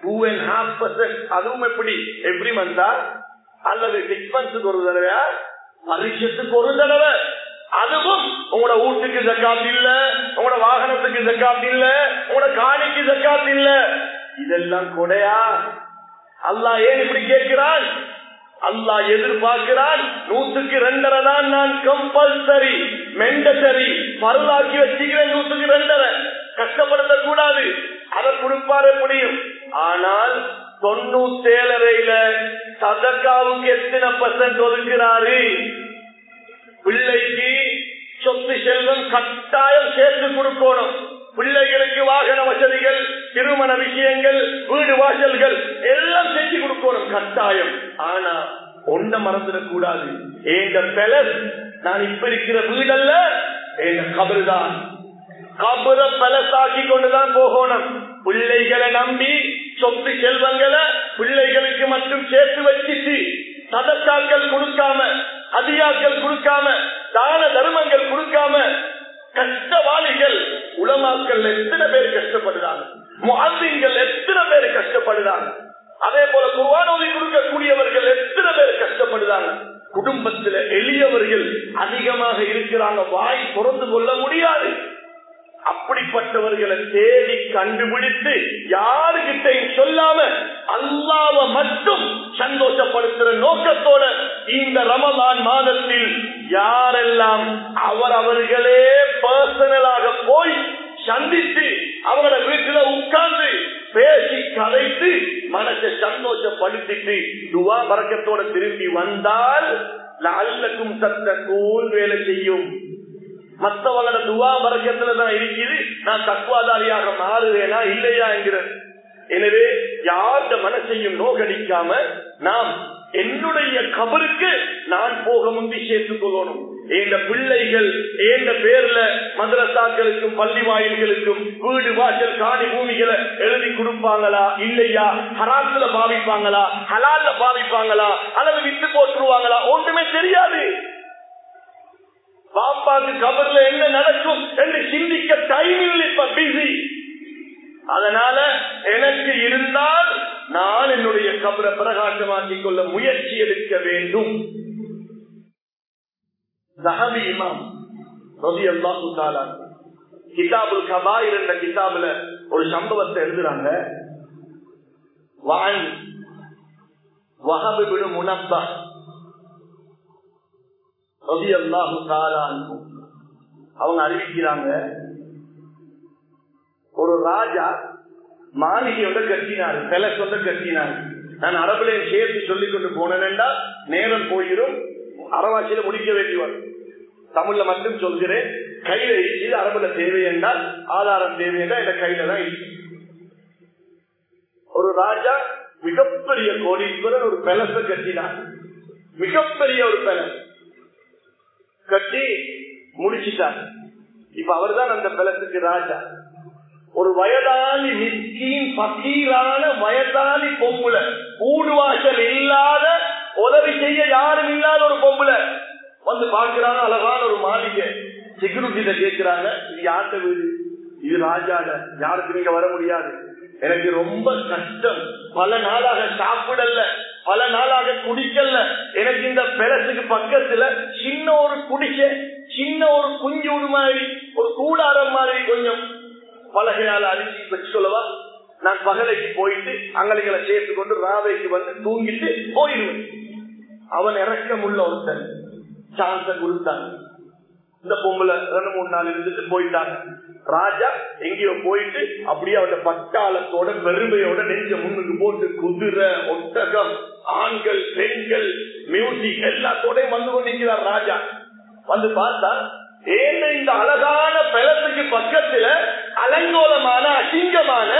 டூ அண்ட் ஹாஃப் பர்சன்ட் அதுவும் எப்படி? எவ்ரி மந்தா அல்லது சிக்ஸ் மந்த்ஸுக்கு ஒரு தடவையா? வருஷத்துக்கு ஒரு தடவை. அதுவும் உங்களோட வீட்டுக்கு ஜக்காத் இல்ல உங்களோட வாகனத்துக்கு ஜக்காத் இல்ல உங்களோட காணிக்கு ஜக்காத் இல்ல. இதெல்லாம் கொடையா? அல்லா ஏன் இப்படி கேட்கிறான்? அல்லா எதிர்பார்க்கிறான் நூத்துக்கு ரெண்டரை தான் நான் கம்பல்சரி மெண்டசரி பருளாக்கி வச்சுக்கிறேன் நூத்துக்கு ரெண்டரை. கஷ்டப்படுத்த கூடாது. அதை கொடுப்பாரு முடியும் ஆனால் தொண்ணூத்தேழரையில சதக்காவுக்கு எத்தனை பர்சன்ட் ஒதுக்கிறாரு? பிள்ளைக்கு சொத்து செல்வம் கட்டாயம் சேர்த்து கொடுக்கணும். பிள்ளைகளுக்கு வாகன வசதிகள் திருமண விஷயங்கள் வீடு வாசல்கள் எல்லாம் செஞ்சு கொடுக்கணும் கட்டாயம். ஆனா ஒன்ன மறந்துடக்கூடாது. எங்க பெலர் நான் இப்ப இருக்கிற வீடல்ல எங்க கபருதான். கபரை பலசாக்கி கொண்டுதான் போகணும். பிள்ளைகளை நம்பி சொத்து செல்வங்களை பிள்ளைகளுக்கு மட்டும் சேர்த்து வச்சுட்டு சதக்காக்கள் கொடுக்காம அதிகாக்கள் கொடுக்காம தான தர்மங்கள் கொடுக்காம கஷ்டவாளிகள் உலமாக்கள் எத்தனை பேர் கஷ்டப்படுறாங்க? முகங்கள் எத்தனை பேர் கஷ்டப்படுறாங்க? அதே போல குர்வானோதி கொடுக்கக்கூடியவர்கள் எத்தனை பேர் கஷ்டப்படுறாங்க? குடும்பத்தில் எளியவர்கள் அதிகமாக இருக்கிறாங்க. வாய் பொறந்து கொள்ள முடியாது. அப்படிப்பட்டவர்களை தேடி கண்டுபிடித்து யாருகிட்டையும் சொல்லாம அல்லாவ மட்டும் சந்தோஷப்படுத்துற நோக்கத்தோட இந்த ரமலான் மாதத்தில் யாரெல்லாம் அவர் அவர்களே பர்சனலாக போய் சந்தித்து அவங்களோட வீட்டுல உட்கார்ந்து பேசி கதைத்து மனசை சந்தோஷப்படுத்திட்டு துவா வரக்கத்தோட திரும்பி வந்தால் நல்லக்கும் சத்த கூல் வேலை செய்யும். மற்றவங்களோட துவா மறக்கத்துல தான் இருக்குது. நான் தக்குவாதாரியாக மாறுவேனா இல்லையா என்கிற எனவே யார்ட மனசையும் நோகடிக்காம நாம் என்னுடைய கபருக்கு நான் போக முந்தி சேர்த்துக் கொள்ளணும். எங்க பிள்ளைகள் எங்க பேர்ல மதரசாக்களுக்கும் பள்ளி வாயில்களுக்கும் வீடு வாசல் காணி பூமிகளை எழுதி கொடுப்பாங்களா இல்லையா? ஹராத்துல பாவிப்பாங்களா? ஹலால்ல பாவிப்பாங்களா? அல்லது வித்து போட்டுருவாங்களா? ஒன்றுமே தெரியாது. பாப்பாக்கு கபர்ல என்ன நடக்கும் என்று சிந்திக்க டைம் இல்லை இப்ப பிஸி அதனால எனக்கு இருந்தால் நான் என்னுடைய கபரை பிரகாசமாக்கிக் கொள்ள முயற்சி எடுக்க வேண்டும். சஹபி இமாம் ரவி அல்லாஹு கிதாபுல் கபாயிர் என்ற கிதாபுல ஒரு சம்பவத்தை எழுதுறாங்க. வான் வஹபு முனப்பா ரவி அவங்க அறிவிக்கிறாங்க ஒரு ராஜா மாளிகையோட கட்டினார் வந்து கட்டினார். நான் அரபுல சேர்த்து சொல்லிக் கொண்டு போனேன்டா நேரம் போயிடும் அரவாசியில முடிக்க வேண்டியவர் தமிழ்ல மட்டும் சொல்கிறேன் கையில இது அரபுல தேவை என்றால் ஆதாரம் தேவை என்றால் இந்த கையில தான் இருக்கு ஒரு ராஜா மிகப்பெரிய கோடீஸ்வரன் ஒரு பெலச கட்டினார். மிகப்பெரிய ஒரு பெலஸ் கட்டி முடிச்சிட்டார். இப்ப அவர்தான் அந்த பெலத்துக்கு ராஜா. ஒரு வயதாளி மிஸ்கின் பக்கீரான வயதாளி பொம்புல. வாசல் இல்லாத உதவி செய்ய யாரும் இல்லாத ஒரு பொம்புல. வந்து பாக்குறாங்க அழகான ஒரு மாளிகை. செக்யூரிட்டி கேட்கிறாங்க இது யார்கிட்ட வீடு? இது ராஜாட. யாருக்கு நீங்க வர முடியாது. எனக்கு ரொம்ப கஷ்டம். பல நாளாக சாப்பிடல. பல நாளாக குடிக்கல எனக்கு இந்த பெலத்துக்கு பக்கத்துல சின்ன ஒரு குடிக்க சின்ன ஒரு குஞ்சு மாதிரி ஒரு கூடாரம் மாதிரி கொஞ்சம் பலகையால அரிசி வச்சு சொல்லவா? நான் பகலைக்கு போயிட்டு அங்கலைகளை சேர்த்து கொண்டு ராவைக்கு வந்து தூங்கிட்டு போயிடுவேன். அவன் இறக்கம் உள்ள ஒருத்தன். சான்ஸ கொடுத்தாங்க இந்த பொம்பளை ரெண்டு மூணு நாள் இருந்துட்டு போயிட்டாங்க. ராஜா எங்கேயோ போயிட்டு அப்படியே அவட பட்டாளத்தோட பெருமையோட நெஞ்ச முன்னுக்கு போட்டு குதிரை ஒட்டகம் ஆண்கள் பெண்கள் மியூசிக் எல்லாத்தோடையும் வந்து கொண்டிருக்கிறார் ராஜா. வந்து பார்த்தா ஏன் இந்த அழகான பெலத்துக்கு பக்கத்துல அலங்கோலமான அசிங்கமான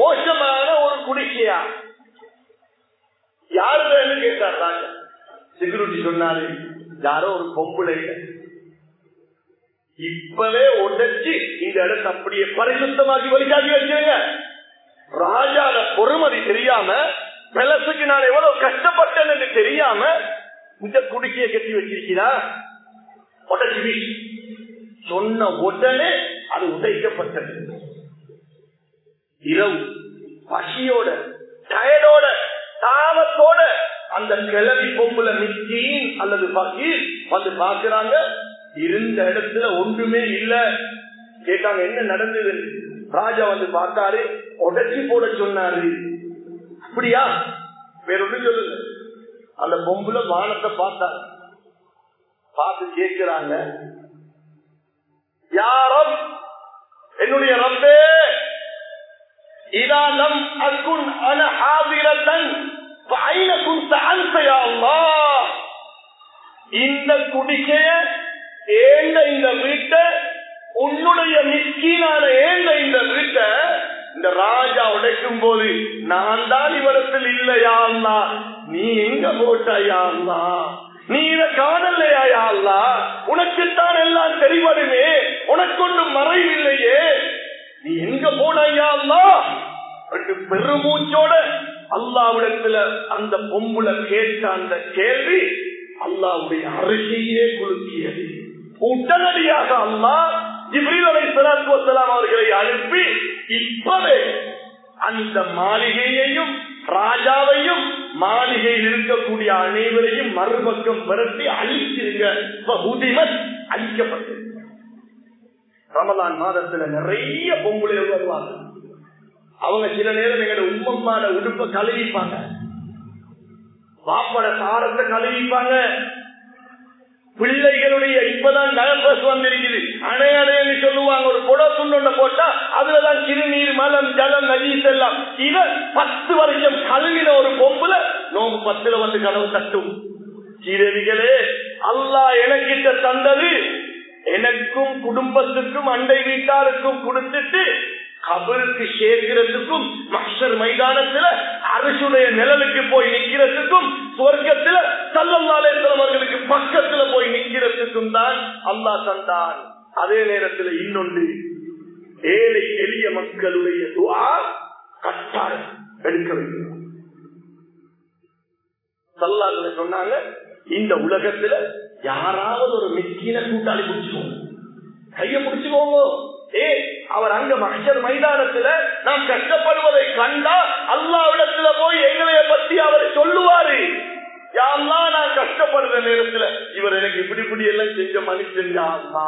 மோசமான ஒரு குடிக்கையா யாரு கேட்டார் ராஜா. செக்யூரிட்டி சொன்னாரு யாரோ ஒரு பொம்பளை இப்பவே உடைச்சு இந்த இடத்தை அப்படியே பரிசுத்தமாக்கி வழிகாட்டி வச்சுங்க ராஜால பொறுமதி தெரியாம பெலசுக்கு நான் எவ்வளவு கஷ்டப்பட்டேன் என்று தெரியாம இந்த குடிக்கையை கட்டி வச்சிருக்கிறா? உடச்சி சொன்ன உடனே அது உடைக்கப்பட்டது. இரவு. பசியோட டயர்டோட தாமத்தோட அந்த கிளவி பொம்புல மிஸ்கின் அல்லது பகீர் வந்து பாக்குறாங்க இருந்த இடத்துல ஒன்றுமே இல்ல. கேட்டாங்க என்ன நடந்தது? ராஜா வந்து பார்த்தாரு உடச்சி போட சொன்னாரு. அப்படியா? வேற ஒன்று சொல்லுங்க அந்த பொம்புல வானத்தை பார்த்தாரு. பார்த்து கேட்கிறாங்க யாரம் என்னுடைய ரப்பே. இதானம் அக்குன் அன ஆவிரத்தன் இந்த குடிக்கைய ஏண்ட இந்த வீட்டை உன்னுடைய மிஸ்கீனான ஏண்ட இந்த வீட்டை இந்த ராஜா உடைக்கும் போது நான் தான் இவரத்தில் இல்லையா நீ எங்க போட்டாயா நீ இத காணலையா அல்லா உனக்குத்தான் எல்லாம் தெரிவடுமே உனக்கொன்றும் மறைவில்லையே. நீ எங்க போனாயா அல்லா பெருமூச்சோட அல்லாவிடத்துல அந்த பொம்புல கேட்ட அந்த கேள்வி அல்லாவுடைய அருகையே குலுக்கியது. உடனடியாக அல்லா ஜிப்ரீல் சலாத்துவலாம் அவர்களை அனுப்பி இப்பவே அந்த மாளிகையையும் ராஜாவையும் மாளிகையில் இருக்கக்கூடிய அனைவரையும் மறுபக்கம் விரட்டி அழிச்சிருங்க. அழிக்கப்பட்டு ரமலான் மாதத்துல நிறைய பொம்புலை வருவாங்க. அவங்க சில நேரம் எங்களோட உம்மம்மான உடுப்ப கழுவிப்பாங்க. பாப்பட சாரத்தை கழுவிப்பாங்க. பிள்ளைகளுடைய இப்பதான் பஸ் வந்திருக்குது. அணை அணைன்னு சொல்லுவாங்க. ஒரு குட துண்டு போட்டா அதுலதான் சிறுநீர் மலம் ஜலம் நஜீஸ் எல்லாம். இவ பத்து வருஷம் கழுவின ஒரு பொம்புல நோம்பு பத்துல வந்து கடவுள் தட்டும். சீரவிகளே அல்லா எனக்கிட்ட தந்தது. எனக்கும் குடும்பத்துக்கும் அண்டை வீட்டாருக்கும் கொடுத்துட்டு கபருக்கு சேர்க்கிறதுக்கும் மக்சர் மைதானத்துல அரசுடைய நிழலுக்கு போய் நிக்கிறதுக்கும் சொர்க்கத்துல சல்லல்லாலேஸ்வரம் அவர்களுக்கு பக்கத்துல போய் நிக்கிறதுக்கும் தான் அல்லா தந்தான். அதே நேரத்தில் இன்னொன்று ஏழை எளிய மக்களுடைய துவா கட்டாயம் எடுக்க வேண்டும். சல்லாத்துல சொன்னாங்க இந்த உலகத்துல யாராவது ஒரு மெக்கின கூட்டாளி பிடிச்சுக்கோங்க. கைய பிடிச்சுக்கோங்க. ஏ அவர் அங்க மகஜர் மைதானத்துல நாம் கஷ்டப்படுவதை கண்டா அல்லாவிடத்துல போய் எங்களைய பத்தி அவர் சொல்லுவாரு. யாரெல்லாம் நான் கஷ்டப்படுற நேரத்துல இவர் எனக்கு இப்படி இப்படி எல்லாம் செஞ்ச மனுஷன் யாருமா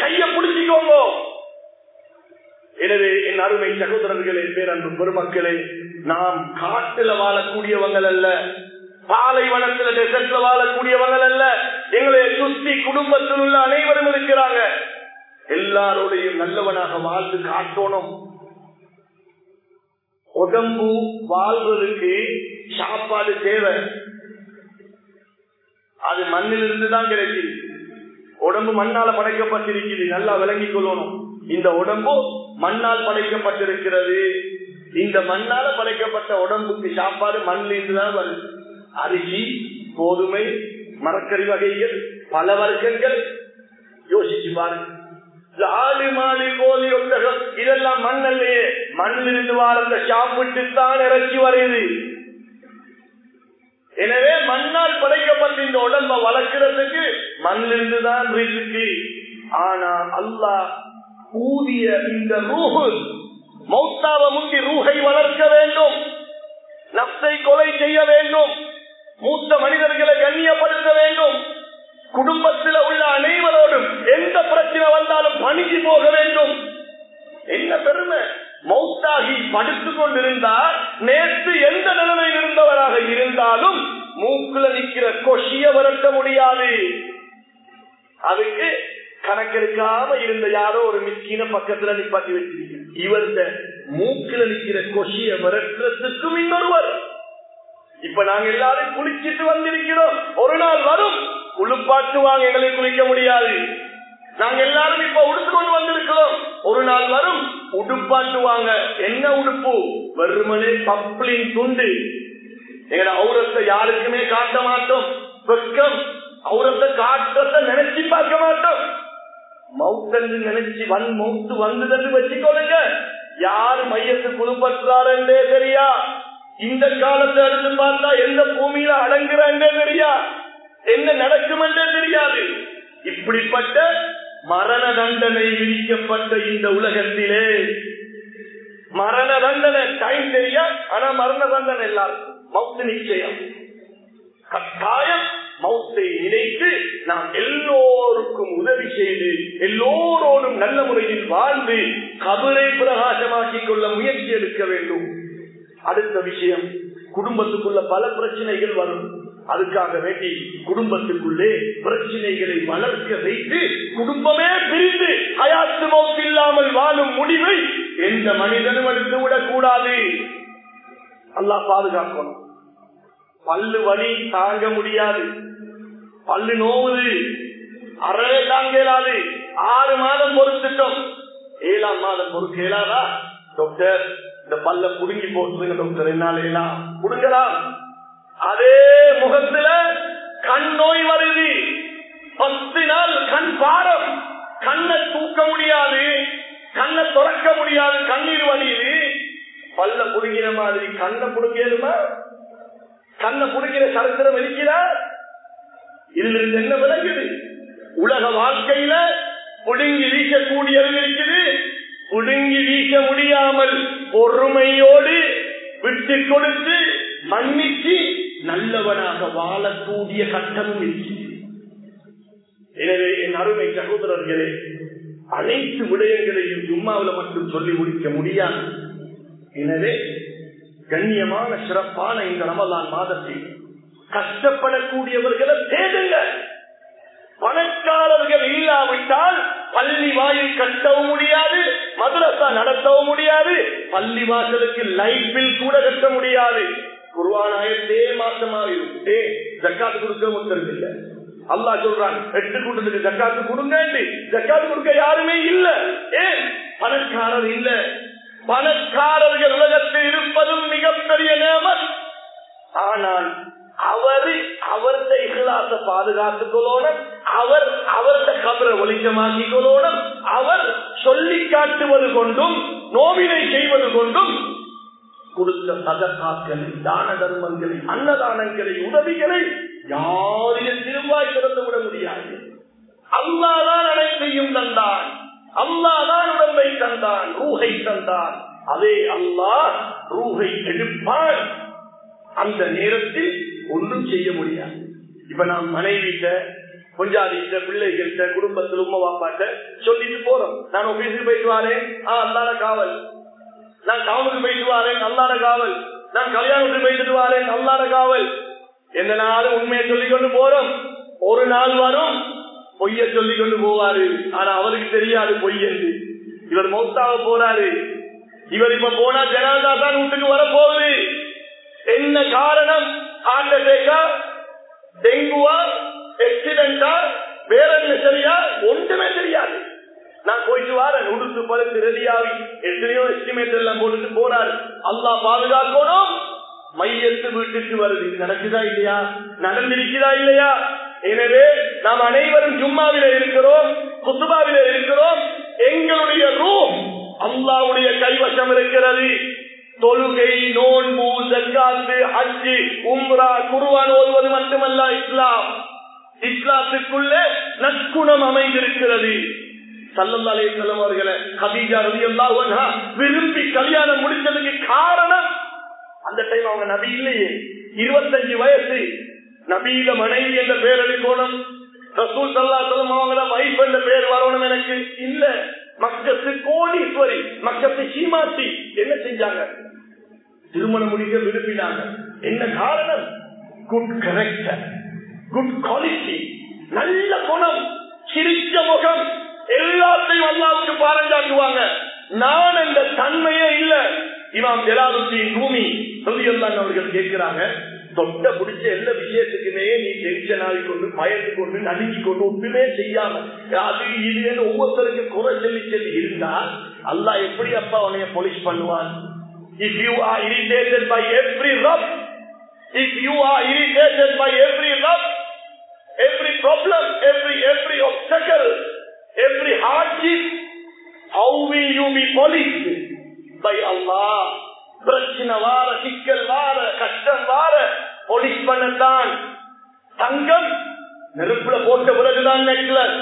கைய பிடிச்சிக்கோங்க. எனவே என் அருமை சகோதரர்களே பேரன்பு பெருமக்களே நாம் காட்டுல வாழக்கூடியவங்கள் அல்ல. பாலைவனத்துல டெசர்ட்ல வாழக்கூடியவங்கள் அல்ல. எங்களை சுத்தி குடும்பத்தில் உள்ள அனைவரும் இருக்கிறாங்க. எல்லாரோடையும் நல்லவனாக வாழ்ந்து காட்டணும். உடம்பு வாழ்வதற்கு சாப்பாடு தேவை. அது மண்ணிலிருந்து தான் கிடைக்குது. உடம்பு மண்ணால படைக்கப்பட்டிருக்குது. நல்லா விளங்கிக் கொள்ளணும். இந்த உடம்பு மண்ணால் படைக்கப்பட்டிருக்கிறது. இந்த மண்ணால படைக்கப்பட்ட உடம்புக்கு சாப்பாடு மண்ணிலிருந்து தான் வருது. அரிசி கோதுமை மரக்கறி வகைகள் பல வர்க்கங்கள். யோசிச்சு பாருங்க ஆடு மாடு கோழி ஒட்டகம் இதெல்லாம் மண்ணல்லையே. மண்ணிலிருந்து வாழ்ந்த சாப்பிட்டு தான் இறச்சி வரையுது எனவே மண்ணால் படைக்கப்பட்ட இந்த உடம்ப வளர்க்கிறதுக்கு மண்ணிலிருந்து தான் இருக்கு. ஆனா அல்லாஹ் ஊதிய இந்த ரூஹு மௌத்தாவ முந்தி ரூஹை வளர்க்க வேண்டும். நப்சை கொலை செய்ய வேண்டும். மூத்த மனிதர்களை கண்ணியப்படுத்த வேண்டும். குடும்பத்தில் உள்ள அனைவரோடும் எந்த பிரச்சனை வந்தாலும் பணிக்கு போக வேண்டும். என்ன பெருமை? மௌத்தாகி படுத்துக் கொண்டிருந்தால் நேற்று எந்த நிலைமையில் இருந்தவராக இருந்தாலும் மூக்குல நிற்கிற கொஷிய விரட்ட முடியாது. அதுக்கு கணக்கெடுக்காம இருந்த யாரோ ஒரு மிஸ்கீன பக்கத்துல நிப்பாட்டி வச்சிருக்க இவர்த மூக்குல நிற்கிற கொஷிய விரட்டுறதுக்கும் இன்னொருவர் இப்ப நாங்க எல்லாரும் குளிச்சிட்டு வந்திருக்கிறோம். ஒரு நாள் வரும். குளிப்பாட்டுவாங்க எங்களை குளிக்க முடியாது. நாங்க எல்லாரும் இப்ப உடுத்துக்கொண்டு வந்திருக்கிறோம். ஒரு நாள் வரும். உடுப்பாட்டுவாங்க என்ன உடுப்பு? வெறுமனே பப்ளின் துண்டு. எங்களை அவுரத்தை யாருக்குமே காட்ட மாட்டோம். வெக்கம். அவுரத்தை காட்டத்தை நினைச்சு பார்க்க மாட்டோம். மவுத்தன்று நினைச்சு வன் மவுத்து வந்ததுன்னு வச்சுக்கோங்க. யார் மையத்து குழுப்பற்றாரே தெரியா? இந்த காலத்தை எடுத்து பார்த்தா எந்த பூமியில அடங்குறாங்க தெரியா? என்ன நடக்கும் என்றே தெரியாது. இப்படிப்பட்ட மரண தண்டனை விதிக்கப்பட்ட இந்த உலகத்திலே மரண தண்டனை டைம் தெரியா? ஆனா மரண தண்டனை எல்லாருக்கும் மவுத்து நிச்சயம். கட்டாயம் மௌத்தை நினைத்து நாம் எல்லோருக்கும் உதவி செய்து எல்லோரோடும் நல்ல முறையில் வாழ்ந்து கபரை பிரகாசமாக்கிக் கொள்ள முயற்சி எடுக்க வேண்டும். அடுத்த விஷயம். குடும்பத்துக்குள்ள பல பிரச்சனைகள் வரும். அதுக்காக வேண்டி குடும்பத்துக்குள்ளே பிரச்சனைகளை வளர்க்க வைத்து குடும்பமே பிரிந்து அயாத்து மௌத்து இல்லாமல் வாழும் முடிவை எந்த மனிதனும் எடுத்து விடக்கூடாது. அல்லா பாதுகாக்கணும். பல்லு வலி தாங்க முடியாது. பல்லு நோவுது. அறவே தாங்க இயலாது ஆறு மாதம் பொறுத்துட்டோம். ஏழாம் மாதம் பொறுத்து இயலாதா டாக்டர் இந்த பல்ல புடுங்கி போட்டுருங்க டாக்டர் என்னால புடுங்கலாம். அதே முகத்துல கண் நோய் வருது. பத்து நாள் கண் பாரம். கண்ணை தூக்க முடியாது. கண்ணை துறக்க முடியாது. கண்ணீர் வலியுது பல்ல புடுங்கிற மாதிரி கண்ணை புடுங்கிடுமா கண்ணை புடுங்கிற சரித்திரம் இருக்கிறார் இதுல இருந்து என்ன விளங்குது? உலக வாழ்க்கையில புடுங்கி வீக்கக்கூடியது இருக்குது. புடுங்கி வீக்க முடியாமல் பொறுமையோடு விட்டு கொடுத்து மன்னிச்சு நல்லவனாக வாழக்கூடிய கட்டமும் இருக்கிறது. எனவே என் அருமை சகோதரர்களே அனைத்து விடயங்களையும் ஜும்மாவில மட்டும் சொல்லி முடிக்க முடியாது. எனவே கண்ணியமான சிறப்பான இந்த ரமலான் மாதத்தில் கஷ்டப்படக்கூடியவர்களை தேடுங்க. பணக்காரர்கள் இல்லாவிட்டால் பள்ளி வாயில் கட்டவும் முடியாது. மதுரசா நடத்தவும் முடியாது பள்ளி வாசலுக்கு லைஃபில் கூட கட்ட முடியாது. குருவானாயத்தே மாசமா இருக்கு. ஜக்காத்து கொடுக்க முத்தரது இல்ல. அல்லா சொல்றான் எட்டு கூட்டத்துக்கு ஜக்காத்து கொடுங்க ஜக்காத்து கொடுக்க யாருமே இல்ல. ஏன் பணக்காரர் இல்ல. பணக்காரர்கள் உலகத்தில் இருப்பதும் மிகப்பெரிய நேமம் ஆனால் அவரு அவரது இகலாச பாதுகாத்துக் கொள்ளணும் அவர் அவரது கபரை ஒளிச்சமாக்கிக் கொள்ளணும் அவர் சொல்லி காட்டுவது கொண்டும் நோவினை செய்வது கொண்டும் கொடுத்த சதக்காக்களை தான தர்மங்களை அன்னதானங்களை உதவிகளை யாரையும் திருவாய் திறந்து விட முடியாது. அல்லாதான் அனைத்தையும் தந்தான். அல்லாதான் உடம்பை தந்தான் ரூஹை தந்தான். அதே அல்லா ரூஹை எழுப்பான் அந்த நேரத்தில் ஒன்றும் செய்ய முடியாது. இப்ப நான் மனைவிட்ட கொஞ்சாதிட்ட பிள்ளைகிட்ட குடும்பத்தில் உமா பாப்பாட்ட சொல்லிட்டு போறோம். நான் ஆபீஸுக்கு போயிட்டு வரேன். ஆஹ் அல்லாத காவல். நான் டவுனுக்கு போயிட்டு வரேன். அல்லாத காவல். நான் கல்யாணத்துக்கு போயிட்டு வரேன். அல்லாத காவல். எந்த நாளும் உண்மையை சொல்லிக் கொண்டு போறோம். ஒரு நாள் வரும் பொய்ய சொல்லிக் கொண்டு போவாரு. ஆனா அவருக்கு தெரியாது பொய் என்று. இவர் மௌத்தாக போறாரு. இவர் இப்ப போனா ஜனாதா தான் வீட்டுக்கு வரப்போகுது. என்ன காரணம்? ஆண்ட டெங்குவா? எக்சிடென்டா வேற என்ன சரியா? ஒன்றுமே தெரியாது. நான் போயிட்டு வரேன். உடுத்து பழுத்து ரெடியாகி எத்தனையோ எஸ்டிமேட் எல்லாம் போட்டுட்டு போறாரு அல்லா பாதுகாக்கணும். மையத்து வீட்டுக்கு வருது. இது நடக்குதா இல்லையா? நடந்திருக்கிறதா இல்லையா? எனவே நாம் அனைவரும் ஜும்மாவில இருக்கிறோம் குத்துபாவில இருக்கிறோம். எங்களுடைய ரூம் அல்லாவுடைய கைவசம் இருக்கிறது. தொழுகை நோன்பு ஜக்காத்து ஹஜ்ஜு உம்ரா குருவான் ஓதுவது மட்டுமல்ல இஸ்லாம். இஸ்லாத்துக்குள்ளே நற்குணம் அமைந்திருக்கிறது. சல்லல்லாலே செல்லம் அவர்களை கபீஜா ரவி அல்லா விரும்பி கல்யாணம் முடிச்சதுக்கு காரணம் அந்த டைம் அவங்க நபி இல்லையே. இருபத்தஞ்சு வயசு நபீல மனைவி என்ற பேர் எடுக்கணும் ரசூல் சல்லா சொல்லும் அவங்கள வைஃப் என்ற பேர் வரணும் எனக்கு இல்ல. மக்கத்து கோடீஸ்வரி மக்கத்து ஹீமாத்தி என்ன செஞ்சாங்க? திருமணம் முடிக்க விரும்பினாங்க. என்ன காரணம்? குட் கரெக்டர் குட் குவாலிட்டி நல்ல குணம். சிரிச்ச முகம். எல்லாத்தையும் அல்லாவுக்கு பாரஞ்சாக்குவாங்க நான் அந்த தன்மையே இல்ல. இமாம் ஜலாலுத்தீன் பூமி சொல்லியெல்லாம் அவர்கள் கேட்கிறாங்க தொட்ட பிடிச்ச எல்லா விஷயத்துக்குமே நீ ஜெனிச்ச நாளை கொண்டு பயந்து கொண்டு நடுங்கி கொண்டு ஒன்றுமே செய்யாம அது இது ஒவ்வொருத்தருக்கு குறை சொல்லி சொல்லி இருந்தா அல்லா எப்படி அப்பா உனைய பொலிஷ் பண்ணுவான்? If you are irritated by every rub if you are irritated by every rub every problem, every every obstacle, every hardship, how will you be polished? By Allah? பிரச்சனை வார சிக்கல் வார கஷ்டம் வார பொலிஷ் பண்ணத்தான் தங்கம் நெருப்புல போட்ட பிறகுதான் நெக்லஸ்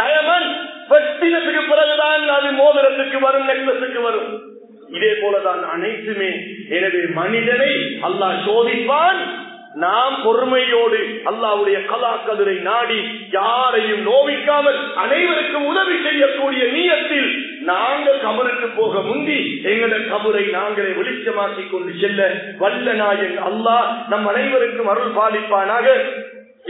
டயமண்ட் வெட்டினத்துக்கு பிறகுதான் அது மோதிரத்துக்கு வரும் நெக்லஸுக்கு வரும். இதே போலதான் அனைத்துமே. எனவே மனிதனை அல்லாஹ் சோதிப்பான் நாம் பொறுமையோடு அல்லாவுடைய கலாக்கதிரை நாடி யாரையும் நோவிக்காமல் அனைவருக்கும் உதவி செய்யக்கூடிய நீயத்தில் நாங்கள் கபருக்கு போக முந்தி எங்களது கபரை நாங்களே வெளிச்சமாக்கி கொண்டு செல்ல வல்ல நாயன் அல்லாஹ் நம் அனைவருக்கும் அருள் பாலிப்பானாக.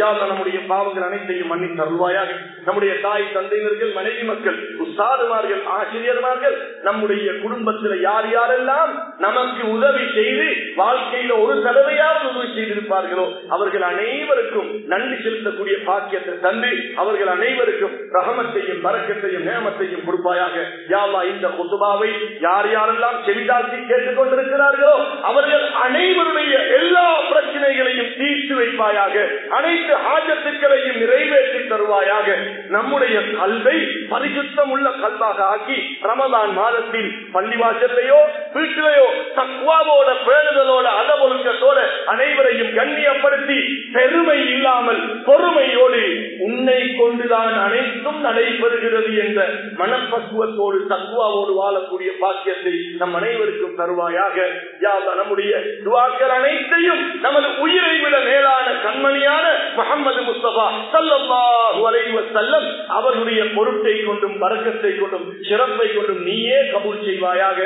யார் நம்முடைய பாவங்கள் அனைத்தையும் மன்னித்து அருள்வாயாக நம்முடைய தாய் தந்தையினர்கள் மனைவி மக்கள் உஸ்தாதுமார்கள் ஆசிரியர்மார்கள் நம்முடைய குடும்பத்தில் யார் யாரெல்லாம் நமக்கு உதவி செய்து வாழ்க்கையில ஒரு தடவையாவது உதவி செய்திருப்பார்களோ அவர்கள் அனைவருக்கும் நன்றி செலுத்தக்கூடிய பாக்கியத்தை தந்து அவர்கள் அனைவருக்கும் ரகமத்தையும் பறக்கத்தையும் நேமத்தையும் கொடுப்பாயாக. யாவா இந்த குத்துபாவை யார் யாரெல்லாம் செவிதாக்கி கேட்டுக்கொண்டிருக்கிறார்களோ அவர்கள் அனைவருடைய எல்லா பிரச்சனைகளையும் தீர்த்து வைப்பாயாக. அனைத்து ஆஜத்துக்களையும் நிறைவேற்றி தருவாயாக நம்முடைய கல்வை பரிசுத்தம் உள்ள கல்வாக ஆக்கி ரமதான் மாதத்தில் பள்ளிவாசல்லையோ வீட்டிலையோ தக்குவாவோட பேணுதலோட அதவொழுக்கத்தோட அனைவரையும் கண்ணியப்படுத்தி பெருமை இல்லாமல் பொறுமையோடு உன்னை கொண்டுதான் அனைத்தும் நடைபெறுகிறது என்ற மனப்பக்குவத்தோடு தக்குவாவோடு வாழக்கூடிய பாக்கியத்தை நம் அனைவருக்கும் தருவாயாக. யாவா நம்முடைய துவாக்கள் அனைத்தையும் நமது உயிரை விட மேலான கண்மணியான முகமது முஸ்தபா சல்லாஹூ அலைவசல்லம் அவருடைய பொருட்டை கொண்டும் பறக்கத்தை கொண்டும் சிறப்பை கொண்டும் நீயே கபூல் செய்வாயாக.